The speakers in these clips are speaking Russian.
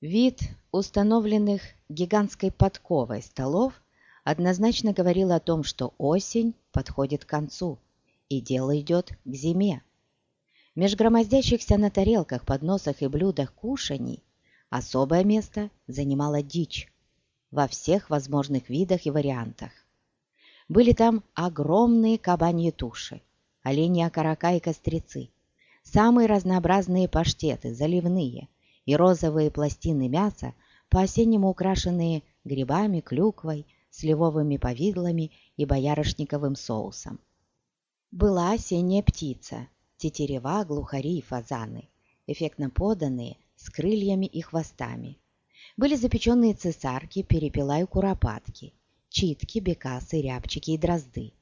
Вид установленных гигантской подковой столов однозначно говорил о том, что осень подходит к концу, и дело идет к зиме. Меж громоздящихся на тарелках, подносах и блюдах кушаний особое место занимала дичь во всех возможных видах и вариантах. Были там огромные кабаньи туши, оленьи окорока и кострицы, самые разнообразные паштеты, заливные – и розовые пластины мяса, по-осеннему украшенные грибами, клюквой, сливовыми повидлами и боярышниковым соусом. Была осенняя птица, тетерева, глухари и фазаны, эффектно поданные, с крыльями и хвостами. Были запеченные цесарки, перепела и куропатки, читки, бекасы, рябчики и дрозды.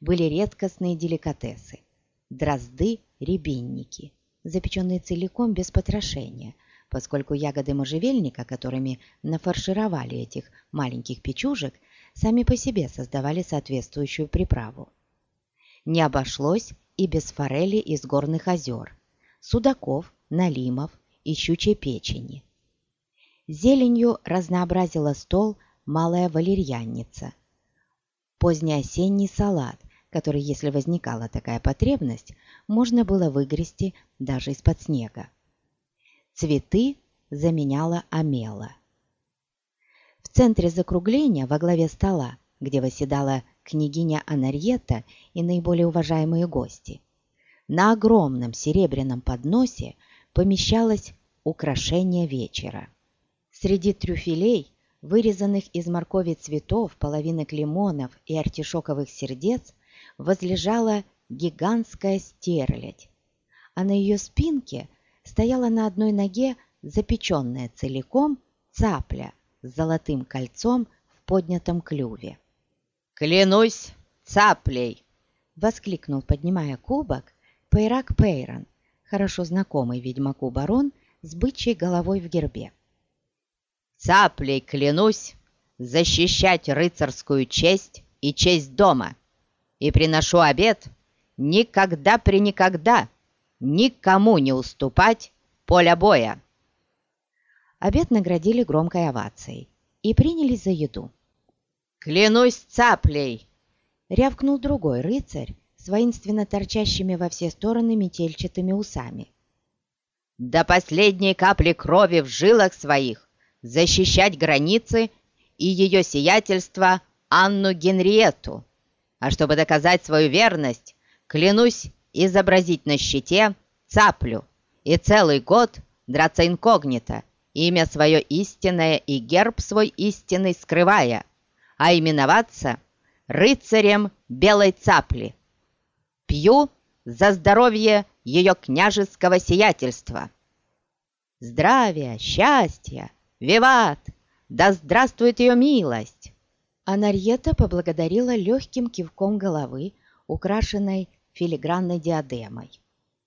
Были редкостные деликатесы – дрозды-рябинники – запеченные целиком без потрошения, поскольку ягоды можжевельника, которыми нафаршировали этих маленьких печужек, сами по себе создавали соответствующую приправу. Не обошлось и без форели из горных озер, судаков, налимов и щучьей печени. Зеленью разнообразила стол малая валерьянница. Позднеосенний салат, который, если возникала такая потребность, можно было выгрести даже из-под снега. Цветы заменяла амела. В центре закругления во главе стола, где восседала княгиня Анарьета и наиболее уважаемые гости, на огромном серебряном подносе помещалось украшение вечера. Среди трюфелей, вырезанных из моркови цветов, половинок лимонов и артишоковых сердец, возлежала гигантская стерлядь, а на ее спинке стояла на одной ноге запеченная целиком цапля с золотым кольцом в поднятом клюве. «Клянусь цаплей!» — воскликнул, поднимая кубок, Пейрак Пейрон, хорошо знакомый ведьмаку барон с бычьей головой в гербе. «Цаплей клянусь защищать рыцарскую честь и честь дома!» и приношу обед никогда при никогда никому не уступать поля боя. Обед наградили громкой овацией и принялись за еду. «Клянусь цаплей!» — рявкнул другой рыцарь с воинственно торчащими во все стороны метельчатыми усами. «До последней капли крови в жилах своих защищать границы и ее сиятельство Анну Генриетту!» А чтобы доказать свою верность, клянусь изобразить на щите цаплю и целый год драться инкогнито, имя свое истинное и герб свой истинный скрывая, а именоваться рыцарем белой цапли. Пью за здоровье ее княжеского сиятельства. Здравия, счастья, виват, да здравствует ее милость! а Нарьета поблагодарила легким кивком головы, украшенной филигранной диадемой.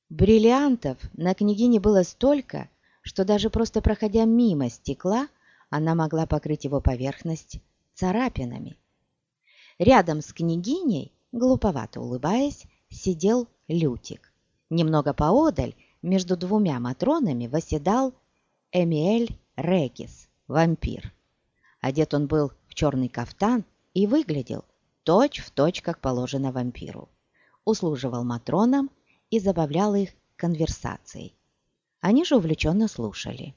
Бриллиантов на княгине было столько, что даже просто проходя мимо стекла, она могла покрыть его поверхность царапинами. Рядом с княгиней, глуповато улыбаясь, сидел Лютик. Немного поодаль, между двумя матронами, восседал Эмиэль Регис, вампир. Одет он был в черный кафтан и выглядел точь в точь, как положено вампиру. Услуживал матронам и забавлял их конверсацией. Они же увлеченно слушали.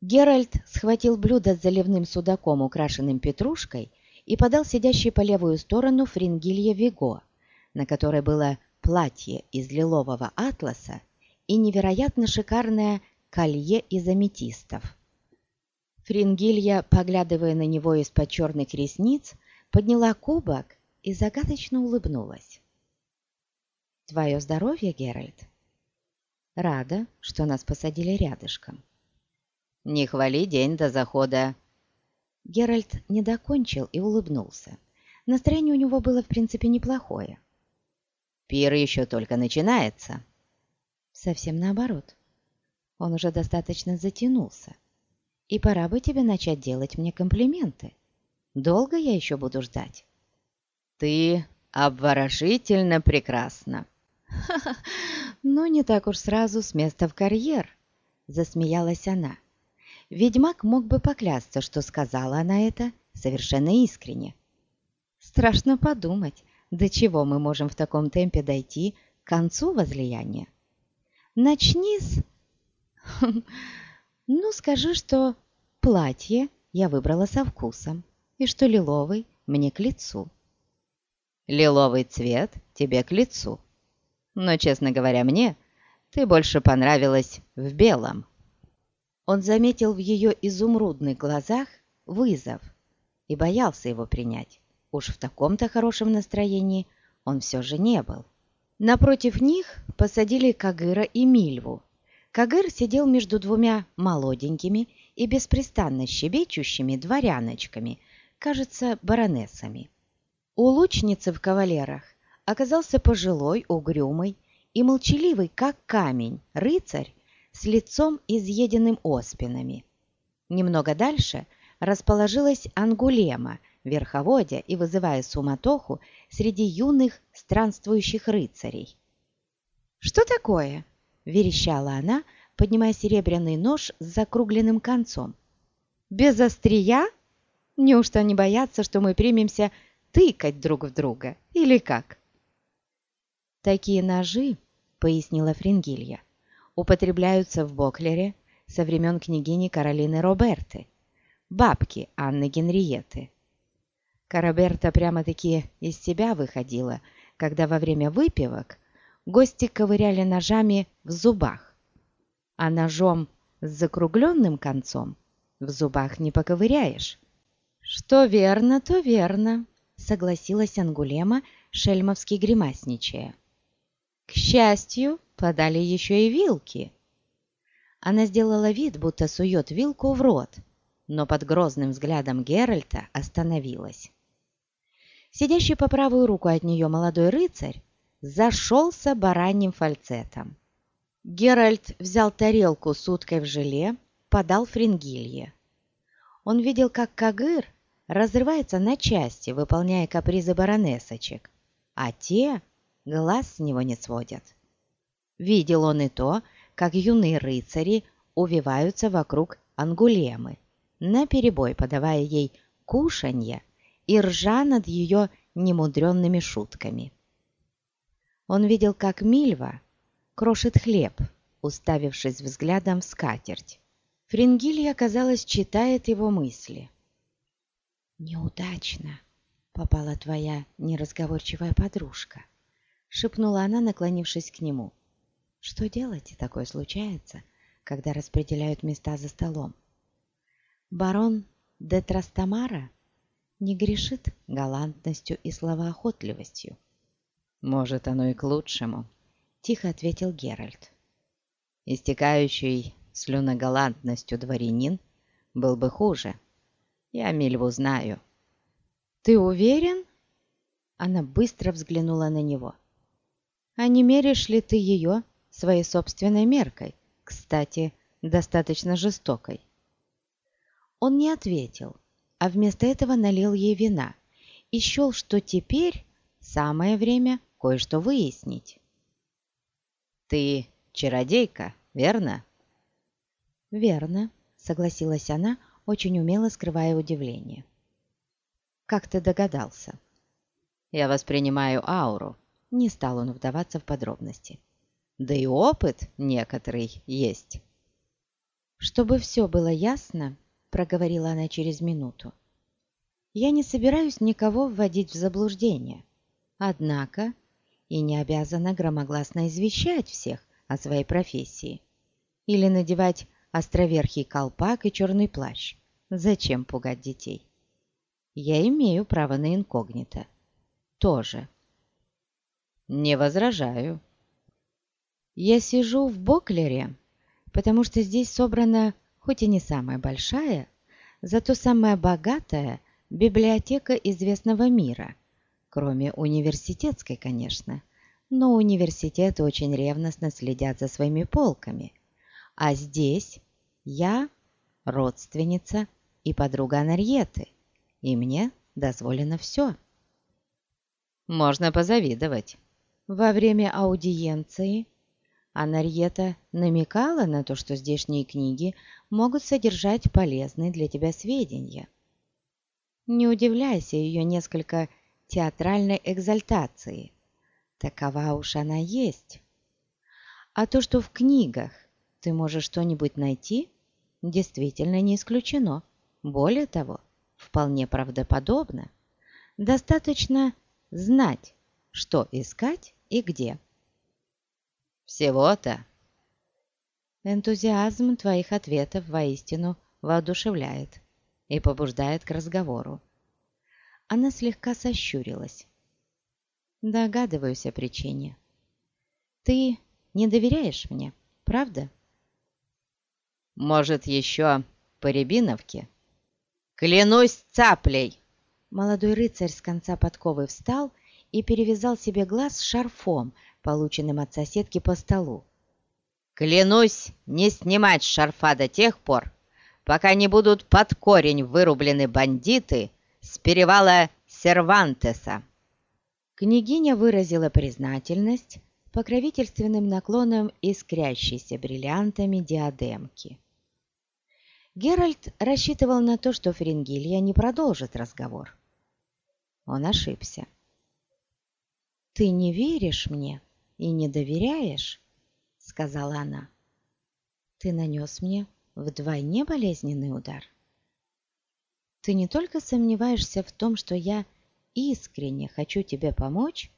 Геральт схватил блюдо с заливным судаком, украшенным петрушкой, и подал сидящей по левую сторону фрингилье Виго, на которой было платье из лилового атласа и невероятно шикарное колье из аметистов. Фрингилья, поглядывая на него из-под черных ресниц, подняла кубок и загадочно улыбнулась. «Твое здоровье, Геральт!» «Рада, что нас посадили рядышком». «Не хвали день до захода!» Геральт не докончил и улыбнулся. Настроение у него было, в принципе, неплохое. «Пир еще только начинается». «Совсем наоборот. Он уже достаточно затянулся и пора бы тебе начать делать мне комплименты. Долго я еще буду ждать?» «Ты обворожительно прекрасна!» ну не так уж сразу с места в карьер!» — засмеялась она. ведьмак мог бы поклясться, что сказала она это совершенно искренне. Страшно подумать, до чего мы можем в таком темпе дойти к концу возлияния. Начни с... Ну, скажи, что платье я выбрала со вкусом, и что лиловый мне к лицу. Лиловый цвет тебе к лицу. Но, честно говоря, мне ты больше понравилась в белом. Он заметил в ее изумрудных глазах вызов и боялся его принять. Уж в таком-то хорошем настроении он все же не был. Напротив них посадили Кагыра и Мильву. Кагыр сидел между двумя молоденькими и беспрестанно щебечущими дворяночками, кажется, баронессами. У лучницы в кавалерах оказался пожилой, угрюмый и молчаливый, как камень, рыцарь с лицом изъеденным оспинами. Немного дальше расположилась Ангулема, верховодя и вызывая суматоху среди юных странствующих рыцарей. «Что такое?» – верещала она, поднимая серебряный нож с закругленным концом. «Без острия? Неужто они боятся, что мы примемся тыкать друг в друга, или как?» «Такие ножи, — пояснила Фрингилья, — употребляются в Боклере со времен княгини Каролины Роберты, бабки Анны Генриеты. Караберта прямо-таки из себя выходила, когда во время выпивок гости ковыряли ножами в зубах, а ножом с закругленным концом в зубах не поковыряешь. «Что верно, то верно», — согласилась Ангулема, шельмовски гримасничая. К счастью, подали еще и вилки. Она сделала вид, будто сует вилку в рот, но под грозным взглядом Геральта остановилась. Сидящий по правую руку от нее молодой рыцарь зашелся бараньим фальцетом. Геральт взял тарелку с уткой в желе, подал фрингилье. Он видел, как Кагыр разрывается на части, выполняя капризы баронесочек, а те глаз с него не сводят. Видел он и то, как юные рыцари увиваются вокруг ангулемы, наперебой подавая ей кушанье и ржа над ее немудренными шутками. Он видел, как Мильва крошит хлеб, уставившись взглядом в скатерть. Фрингилья, казалось, читает его мысли. «Неудачно попала твоя неразговорчивая подружка», шепнула она, наклонившись к нему. «Что делать? Такое случается, когда распределяют места за столом. Барон де Трастамара не грешит галантностью и словоохотливостью». «Может, оно и к лучшему», — тихо ответил Геральт. «Истекающий слюногалантностью дворянин был бы хуже. Я Мильву знаю». «Ты уверен?» Она быстро взглянула на него. А не меришь ли ты ее своей собственной меркой, кстати, достаточно жестокой? Он не ответил, а вместо этого налил ей вина и счел, что теперь самое время кое-что выяснить. «Ты чародейка, верно?» «Верно», — согласилась она, очень умело скрывая удивление. «Как ты догадался?» «Я воспринимаю ауру», не стал он вдаваться в подробности. Да и опыт некоторый есть. Чтобы все было ясно, проговорила она через минуту. Я не собираюсь никого вводить в заблуждение. Однако и не обязана громогласно извещать всех о своей профессии. Или надевать островерхий колпак и черный плащ. Зачем пугать детей? Я имею право на инкогнито. Тоже. «Не возражаю». «Я сижу в Боклере, потому что здесь собрана, хоть и не самая большая, зато самая богатая библиотека известного мира, кроме университетской, конечно. Но университеты очень ревностно следят за своими полками. А здесь я родственница и подруга Анарьеты, и мне дозволено все». «Можно позавидовать». Во время аудиенции а Нарьета намекала на то, что здешние книги могут содержать полезные для тебя сведения. Не удивляйся ее несколько театральной экзальтации. Такова уж она есть. А то, что в книгах ты можешь что-нибудь найти, действительно не исключено. Более того, вполне правдоподобно. Достаточно знать, что искать и где. Всего-то. Энтузиазм твоих ответов воистину воодушевляет и побуждает к разговору. Она слегка сощурилась. Догадываюсь о причине. Ты не доверяешь мне, правда? Может, еще по Рябиновке? Клянусь цаплей! Молодой рыцарь с конца подковы встал и перевязал себе глаз шарфом, полученным от соседки по столу. «Клянусь не снимать шарфа до тех пор, пока не будут под корень вырублены бандиты с перевала Сервантеса». Княгиня выразила признательность покровительственным наклоном искрящейся бриллиантами диадемки. Геральт рассчитывал на то, что Ферингилья не продолжит разговор. Он ошибся. «Ты не веришь мне и не доверяешь?» — сказала она. «Ты нанес мне вдвойне болезненный удар. Ты не только сомневаешься в том, что я искренне хочу тебе помочь,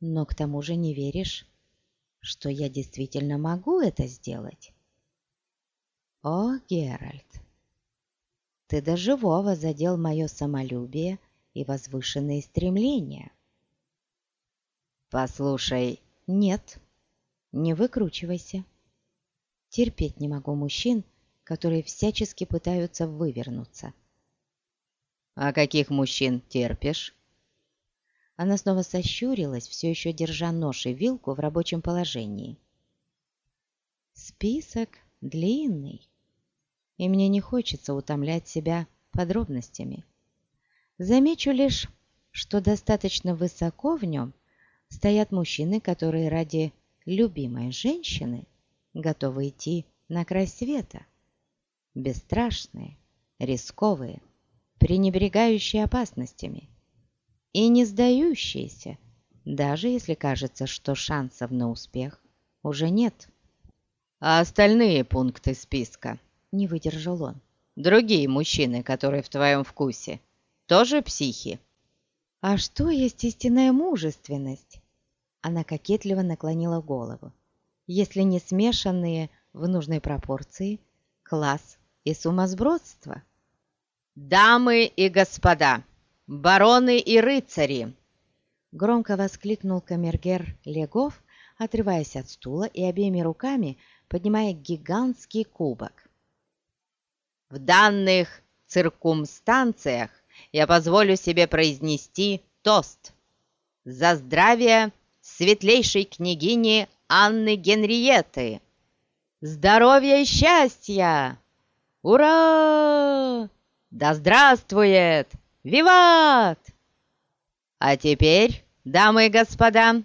но к тому же не веришь, что я действительно могу это сделать. О, Геральт, ты до живого задел мое самолюбие и возвышенные стремления. Послушай, нет, не выкручивайся. Терпеть не могу мужчин, которые всячески пытаются вывернуться. А каких мужчин терпишь? Она снова сощурилась, все еще держа нож и вилку в рабочем положении. Список длинный, и мне не хочется утомлять себя подробностями. Замечу лишь, что достаточно высоко в нем стоят мужчины, которые ради любимой женщины готовы идти на край света. Бесстрашные, рисковые, пренебрегающие опасностями и не сдающиеся, даже если кажется, что шансов на успех уже нет. А остальные пункты списка? Не выдержал он. Другие мужчины, которые в твоем вкусе, тоже психи? А что есть истинная мужественность? Она кокетливо наклонила голову. Если не смешанные в нужной пропорции класс и сумасбродство. «Дамы и господа, бароны и рыцари!» Громко воскликнул камергер Легов, отрываясь от стула и обеими руками поднимая гигантский кубок. «В данных циркумстанциях я позволю себе произнести тост за здравие светлейшей княгини Анны Генриеты. Здоровья и счастья! Ура! Да здравствует! Виват! А теперь, дамы и господа,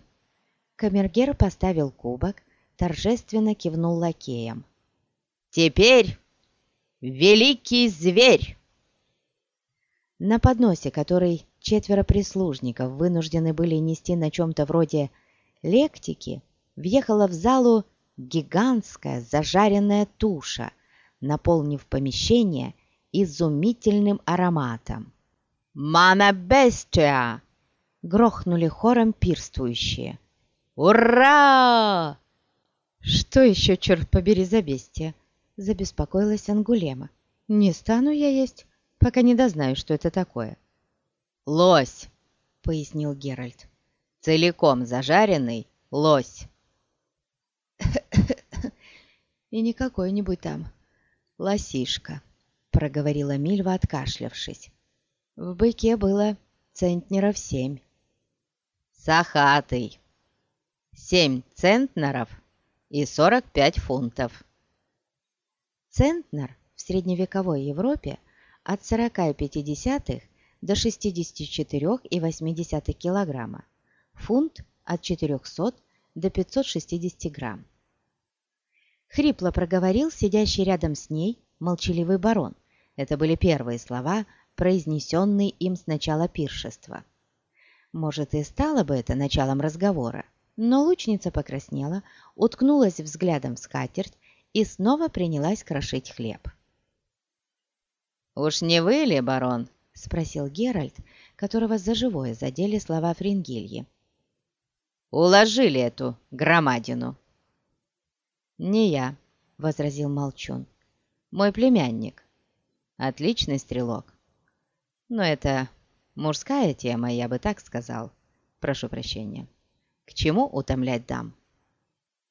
Камергер поставил кубок, торжественно кивнул лакеям. Теперь великий зверь! На подносе, который четверо прислужников вынуждены были нести на чем-то вроде лектики, въехала в залу гигантская зажаренная туша, наполнив помещение изумительным ароматом. «Мана бестия!» — грохнули хором пирствующие. «Ура!» «Что еще, черт побери, за бестия?» — забеспокоилась Ангулема. «Не стану я есть, пока не дознаю, что это такое». «Лось!» — пояснил Геральт. «Целиком зажаренный лось!» «И не какой-нибудь там лосишка», — проговорила Мильва, откашлявшись. «В быке было центнеров семь». «Сахатый! Семь центнеров и сорок пять фунтов». Центнер в средневековой Европе от 40,5 до 64,8 килограмма, фунт от 400 до 560 грамм. Хрипло проговорил сидящий рядом с ней молчаливый барон. Это были первые слова, произнесенные им с начала пиршества. Может, и стало бы это началом разговора, но лучница покраснела, уткнулась взглядом в скатерть и снова принялась крошить хлеб. «Уж не вы ли, барон?» — спросил Геральт, которого за живое задели слова Фрингильи. «Уложили эту громадину!» «Не я», — возразил Молчун. «Мой племянник. Отличный стрелок. Но это мужская тема, я бы так сказал. Прошу прощения. К чему утомлять дам?»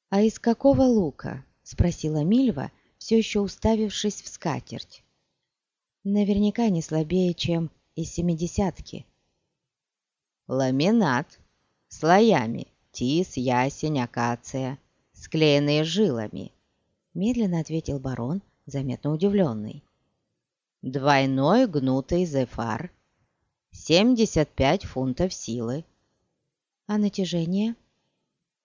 «А из какого лука?» — спросила Мильва, все еще уставившись в скатерть. «Наверняка не слабее, чем из семидесятки». «Ламинат. Слоями. Тис, ясень, акация склеенные жилами», — медленно ответил барон, заметно удивленный. «Двойной гнутый зефар, 75 фунтов силы». «А натяжение?»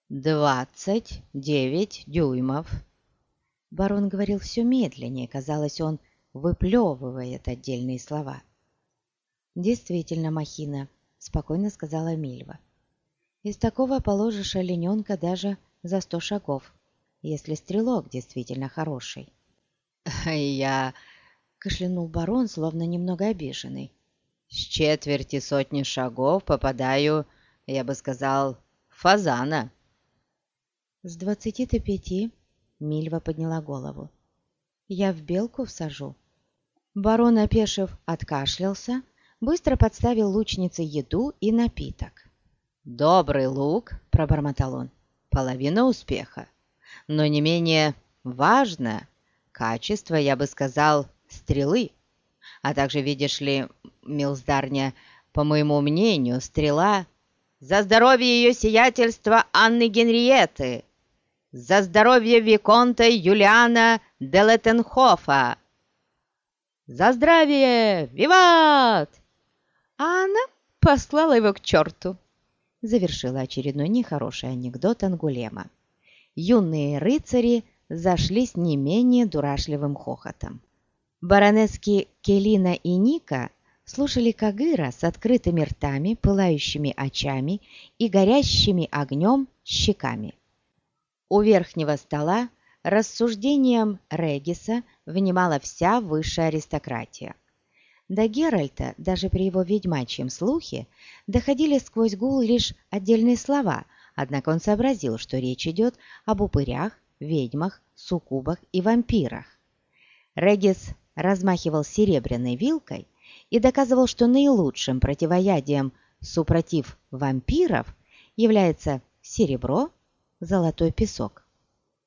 «Двадцать девять дюймов». Барон говорил все медленнее, казалось, он выплевывает отдельные слова. «Действительно, махина», — спокойно сказала Мильва. «Из такого положишь олененка даже за сто шагов, если стрелок действительно хороший. «Я...» — кашлянул барон, словно немного обиженный. «С четверти сотни шагов попадаю, я бы сказал, фазана». «С двадцати-то пяти...» — Мильва подняла голову. «Я в белку всажу». Барон, опешив, откашлялся, быстро подставил лучнице еду и напиток. «Добрый лук!» — пробормотал он половина успеха. Но не менее важно качество, я бы сказал, стрелы. А также, видишь ли, милздарня, по моему мнению, стрела за здоровье ее сиятельства Анны Генриеты, за здоровье Виконта Юлиана де Леттенхофа, за здравие! Виват! А она послала его к черту завершила очередной нехороший анекдот Ангулема. Юные рыцари зашлись не менее дурашливым хохотом. Баронески Келина и Ника слушали Кагыра с открытыми ртами, пылающими очами и горящими огнем щеками. У верхнего стола рассуждением Региса внимала вся высшая аристократия. До Геральта, даже при его ведьмачьем слухе, доходили сквозь гул лишь отдельные слова, однако он сообразил, что речь идет об упырях, ведьмах, суккубах и вампирах. Регис размахивал серебряной вилкой и доказывал, что наилучшим противоядием супротив вампиров является серебро, золотой песок.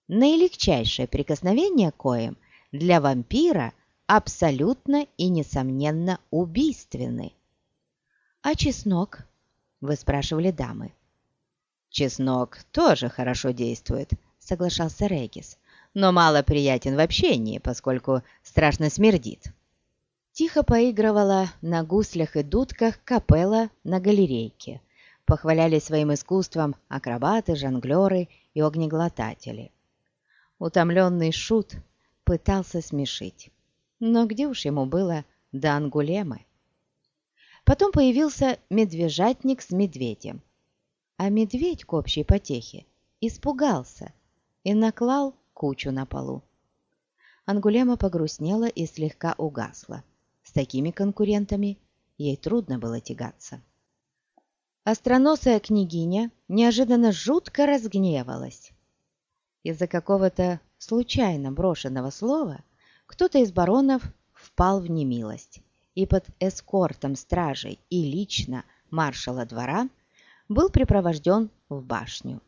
Наилегчайшее прикосновение коем для вампира абсолютно и несомненно убийственны. «А чеснок?» – вы спрашивали дамы. «Чеснок тоже хорошо действует», – соглашался Регис, «но мало приятен в общении, поскольку страшно смердит». Тихо поигрывала на гуслях и дудках капелла на галерейке. Похваляли своим искусством акробаты, жонглеры и огнеглотатели. Утомленный шут пытался смешить. Но где уж ему было до Ангулемы? Потом появился медвежатник с медведем. А медведь к общей потехе испугался и наклал кучу на полу. Ангулема погрустнела и слегка угасла. С такими конкурентами ей трудно было тягаться. Остроносая княгиня неожиданно жутко разгневалась. Из-за какого-то случайно брошенного слова кто-то из баронов впал в немилость, и под эскортом стражей и лично маршала двора был припровожден в башню.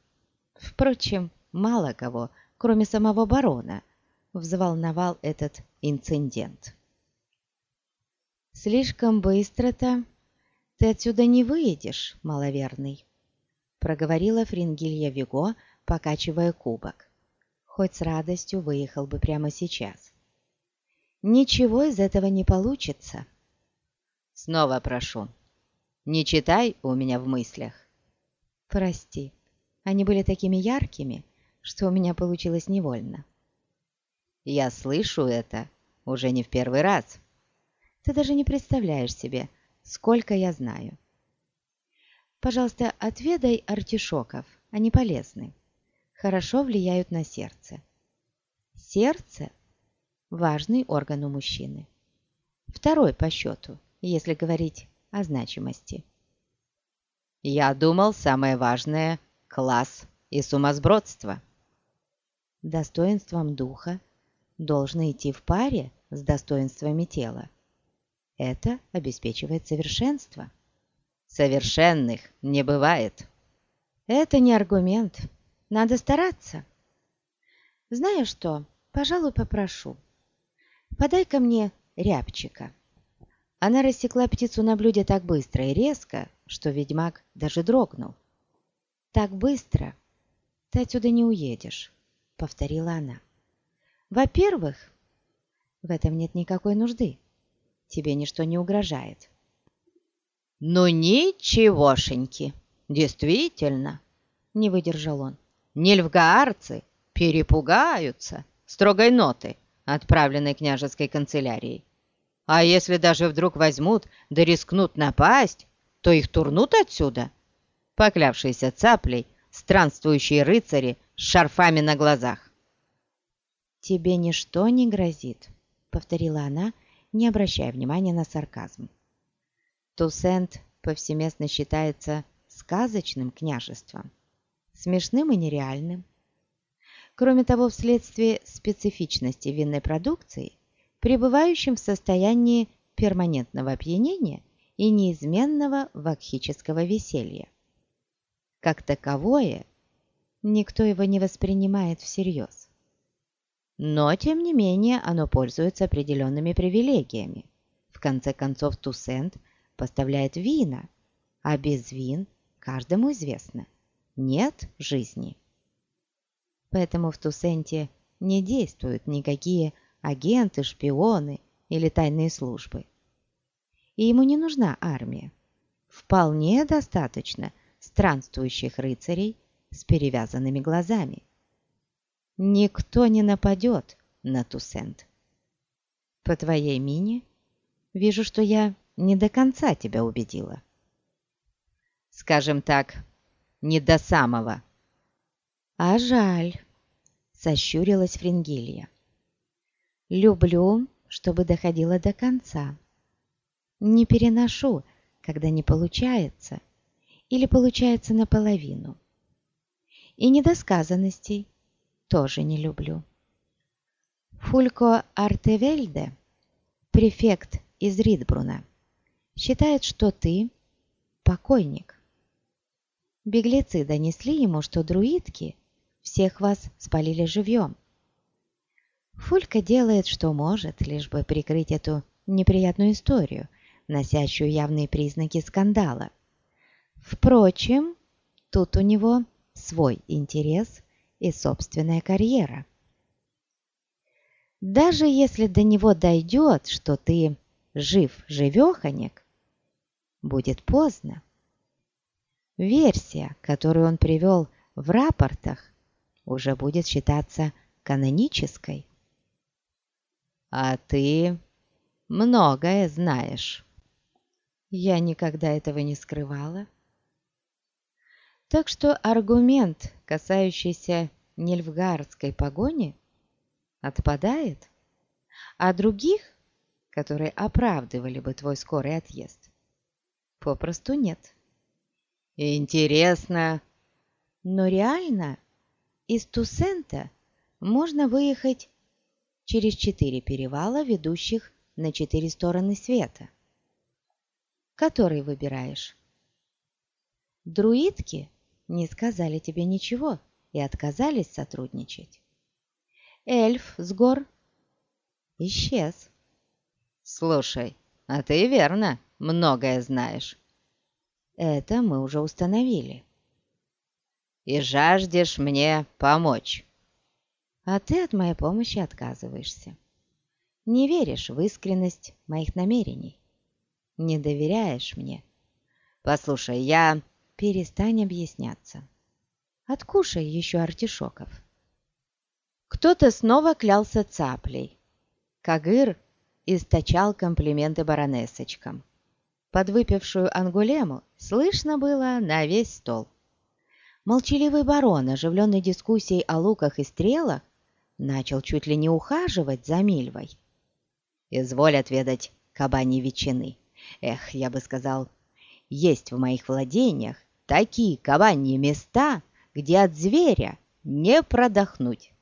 Впрочем, мало кого, кроме самого барона, взволновал этот инцидент. «Слишком быстро-то ты отсюда не выйдешь, маловерный», проговорила Фрингилья Виго, покачивая кубок. «Хоть с радостью выехал бы прямо сейчас ничего из этого не получится. Снова прошу, не читай у меня в мыслях. Прости, Они были такими яркими, что у меня получилось невольно. Я слышу это уже не в первый раз. Ты даже не представляешь себе, сколько я знаю. Пожалуйста, отведай артишоков, они полезны. Хорошо влияют на сердце. Сердце – важный орган у мужчины. Второй по счету, если говорить о значимости. Я думал, самое важное – класс и сумасбродство. Достоинством духа должны идти в паре с достоинствами тела. Это обеспечивает совершенство. Совершенных не бывает. Это не аргумент. Надо стараться. Знаешь что, пожалуй, попрошу. Подай-ка мне рябчика. Она рассекла птицу на блюде так быстро и резко, что ведьмак даже дрогнул. «Так быстро ты отсюда не уедешь», — повторила она. «Во-первых, в этом нет никакой нужды. Тебе ничто не угрожает. «Ну ничегошеньки, действительно!» — не выдержал он. «Нильфгаарцы перепугаются строгой ноты, отправленной княжеской канцелярией. А если даже вдруг возьмут да рискнут напасть, то их турнут отсюда. Поклявшиеся цаплей, странствующие рыцари с шарфами на глазах. «Тебе ничто не грозит», — повторила она, не обращая внимания на сарказм. Тусент повсеместно считается сказочным княжеством, смешным и нереальным. Кроме того, вследствие специфичности винной продукции, пребывающим в состоянии перманентного опьянения и неизменного вакхического веселья. Как таковое, никто его не воспринимает всерьез. Но, тем не менее, оно пользуется определенными привилегиями. В конце концов, Тусент поставляет вина, а без вин, каждому известно, нет жизни. Поэтому в Тусенте не действуют никакие агенты, шпионы или тайные службы. И ему не нужна армия. Вполне достаточно странствующих рыцарей с перевязанными глазами никто не нападет на Тусент. По твоей мине вижу, что я не до конца тебя убедила. Скажем так, не до самого. А жаль, сощурилась Фрингилья. Люблю, чтобы доходило до конца. Не переношу, когда не получается или получается наполовину. И недосказанностей – тоже не люблю. Фулько Артевельде, префект из Ридбруна, считает, что ты покойник. Беглецы донесли ему, что друидки всех вас спалили живьем. Фулька делает, что может, лишь бы прикрыть эту неприятную историю, носящую явные признаки скандала. Впрочем, тут у него свой интерес и собственная карьера. Даже если до него дойдет, что ты жив-живеханек, будет поздно. Версия, которую он привел в рапортах, уже будет считаться канонической. А ты многое знаешь. Я никогда этого не скрывала. Так что аргумент, касающийся Нильфгардской погони, отпадает, а других, которые оправдывали бы твой скорый отъезд, попросту нет. Интересно. Но реально из Тусента можно выехать через четыре перевала, ведущих на четыре стороны света. Который выбираешь? Друидки не сказали тебе ничего и отказались сотрудничать. Эльф с гор исчез. Слушай, а ты верно многое знаешь. Это мы уже установили. И жаждешь мне помочь. А ты от моей помощи отказываешься. Не веришь в искренность моих намерений. Не доверяешь мне. Послушай, я перестань объясняться. Откушай еще артишоков. Кто-то снова клялся цаплей. Кагыр источал комплименты баронесочкам. Подвыпившую ангулему слышно было на весь стол. Молчаливый барон, оживленный дискуссией о луках и стрелах, начал чуть ли не ухаживать за Мильвой. «Изволь отведать кабани ветчины. Эх, я бы сказал, есть в моих владениях такие кабаньи места, где от зверя не продохнуть.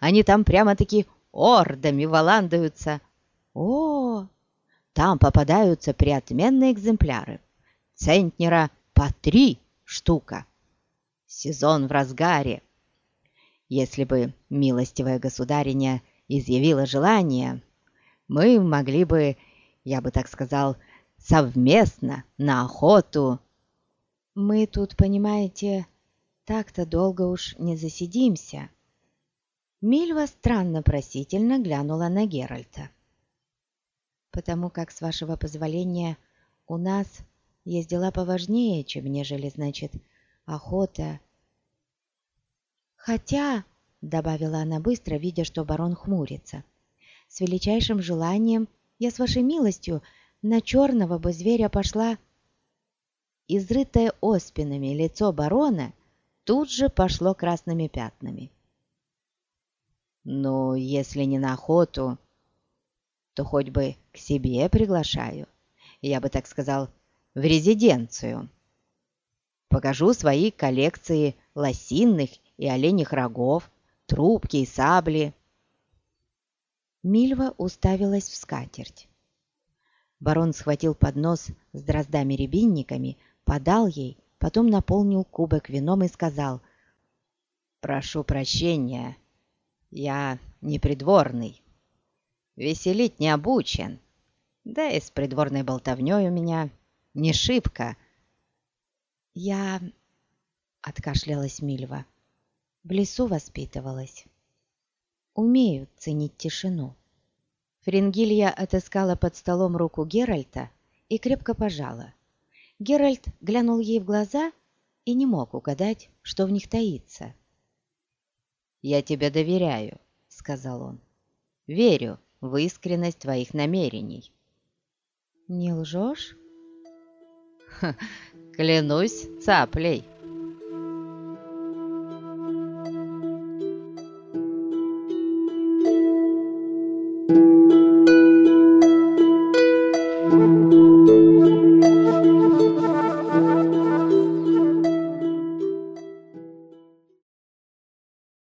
Они там прямо-таки ордами валандаются. О, там попадаются приотменные экземпляры. Центнера по три штука. Сезон в разгаре. Если бы милостивая государиня изъявила желание, мы могли бы, я бы так сказал, совместно на охоту. Мы тут, понимаете, так-то долго уж не засидимся. Мильва странно просительно глянула на Геральта. «Потому как, с вашего позволения, у нас есть дела поважнее, чем нежели, значит, охота». «Хотя», — добавила она быстро, видя, что барон хмурится, «с величайшим желанием я с вашей милостью на черного бы зверя пошла...» Изрытое оспинами лицо барона тут же пошло красными пятнами. «Ну, если не на охоту, то хоть бы к себе приглашаю. Я бы так сказал, в резиденцию. Покажу свои коллекции лосинных и оленьих рогов, трубки и сабли». Мильва уставилась в скатерть. Барон схватил поднос с дроздами-рябинниками, подал ей, потом наполнил кубок вином и сказал «Прошу прощения, я не придворный, веселить не обучен, да и с придворной болтовней у меня не шибко». «Я...» — откашлялась Мильва. «В лесу воспитывалась. Умею ценить тишину». Фрингилья отыскала под столом руку Геральта и крепко пожала. Геральт глянул ей в глаза и не мог угадать, что в них таится. «Я тебе доверяю», — сказал он. «Верю в искренность твоих намерений». «Не лжешь?» «Клянусь цаплей»,